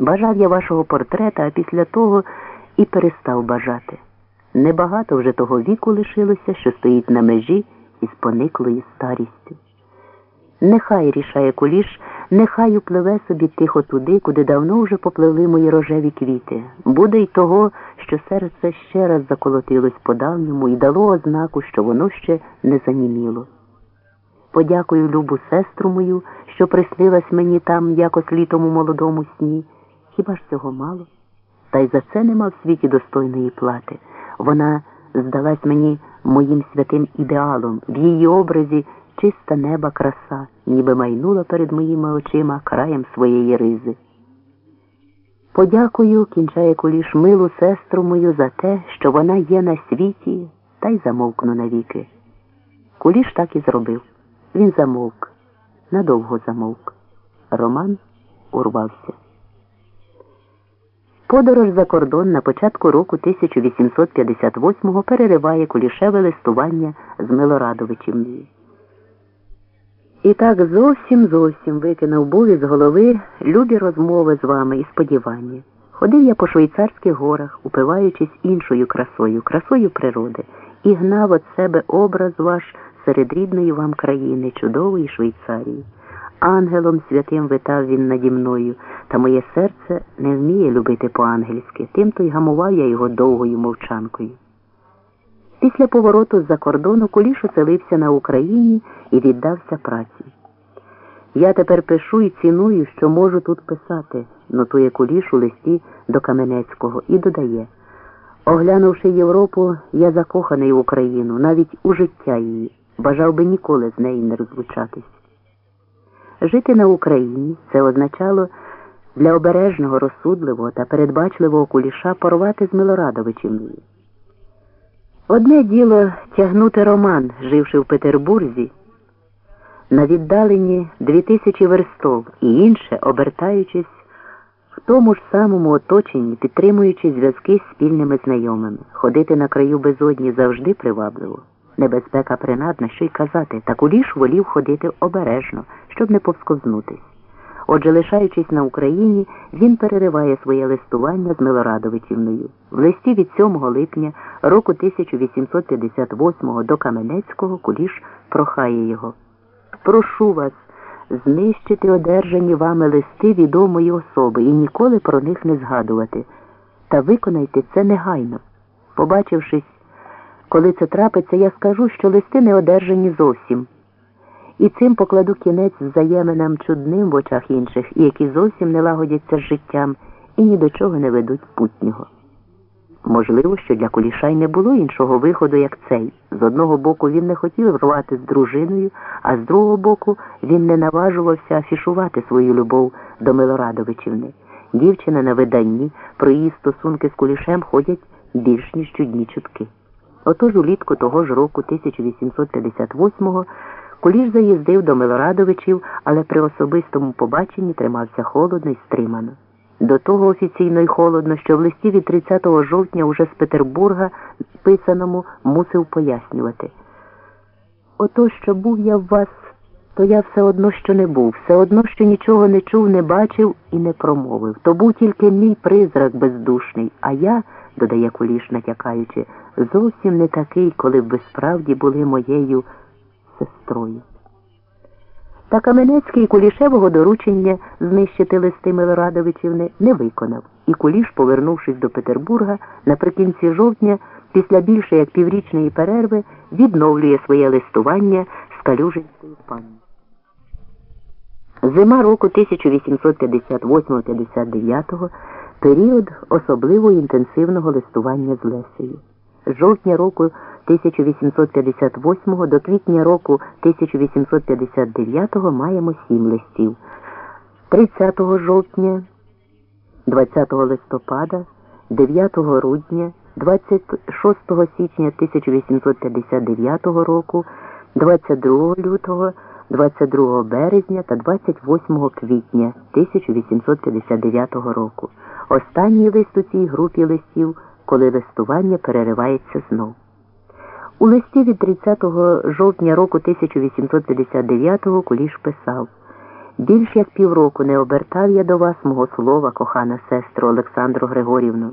Бажав я вашого портрета, а після того і перестав бажати. Небагато вже того віку лишилося, що стоїть на межі із пониклою старістю. Нехай рішає куліш, нехай upливе собі тихо туди, куди давно вже попливли мої рожеві квіти. Буде й того, що серце ще раз заколотилось по давньому і дало ознаку, що воно ще не заніміло. Подякую любу сестру мою, що приснилась мені там якось літом у молодому сні. Хіба ж цього мало? Та й за це нема в світі достойної плати. Вона здалась мені моїм святим ідеалом, в її образі чиста неба краса, ніби майнула перед моїми очима краєм своєї ризи. Подякую, кінчає куліш милу сестру мою за те, що вона є на світі, та й замовкну навіки. Куліш так і зробив. Він замовк, надовго замовк. Роман урвався. Подорож за кордон на початку року 1858-го перериває кулішеве листування з Милорадовичівною. І так зовсім зовсім викинув був із голови любі розмови з вами і сподівання. Ходив я по швейцарських горах, упиваючись іншою красою, красою природи, і гнав від себе образ ваш серед рідної вам країни, чудової Швейцарії. Ангелом святим витав він наді мною, та моє серце не вміє любити по-ангельськи, тим то й гамував я його довгою мовчанкою. Після повороту з-за кордону Куліш оселився на Україні і віддався праці. Я тепер пишу і ціную, що можу тут писати, нотує Куліш у листі до Каменецького і додає. Оглянувши Європу, я закоханий в Україну, навіть у життя її, бажав би ніколи з нею не розлучатись. Жити на Україні це означало для обережного, розсудливого та передбачливого куліша порвати з Милорадовичем. її. Одне діло тягнути роман, живши в Петербурзі, на віддалені дві тисячі верстов, і інше, обертаючись в тому ж самому оточенні, підтримуючи зв'язки з спільними знайомими, ходити на краю безодні завжди привабливо. Небезпека принадна, що й казати, та куліш волів ходити обережно, щоб не повсковзнутись. Отже, лишаючись на Україні, він перериває своє листування з Милорадовичівною. В листі від 7 липня року 1858 до Каменецького Куліш прохає його. Прошу вас знищити одержані вами листи відомої особи і ніколи про них не згадувати. Та виконайте це негайно. Побачившись, коли це трапиться, я скажу, що листи не одержані зовсім. І цим покладу кінець взаєминам чудним в очах інших, і які зовсім не лагодяться з життям і ні до чого не ведуть путнього. Можливо, що для Куліша й не було іншого виходу, як цей. З одного боку він не хотів рвати з дружиною, а з другого боку він не наважувався афішувати свою любов до Милорадовичівни. Дівчина на виданні про її стосунки з Кулішем ходять більш ніж чудні чутки. Отож улітку того ж року 1858-го Куліш заїздив до Милорадовичів, але при особистому побаченні тримався холодно й стримано. До того офіційно й холодно, що в листі від 30 жовтня уже з Петербурга писаному мусив пояснювати. Ото, що був я в вас, то я все одно що не був, все одно, що нічого не чув, не бачив і не промовив. То був тільки мій призрак бездушний, а я, додає Куліш, натякаючи, зовсім не такий, коли б ви справді були моєю сестрою. Та Каменецький Кулішевого доручення знищити листи Милорадовичівни не виконав, і Куліш, повернувшись до Петербурга, наприкінці жовтня, після більше як піврічної перерви, відновлює своє листування з Калюжинською пані. Зима року 1858-59 період особливо інтенсивного листування з Лесею. З жовтня року 1858 до квітня року 1859 маємо сім листів. 30 жовтня, 20 листопада, 9 грудня, 26 січня 1859 року, 22 лютого, 22 березня та 28 квітня 1859 року. Останній лист у цій групі листів, коли листування переривається знов. У листі від 30 жовтня року 1859 Куліш писав Більш як півроку не обертав я до вас мого слова, кохана сестро Олександру Григорівну.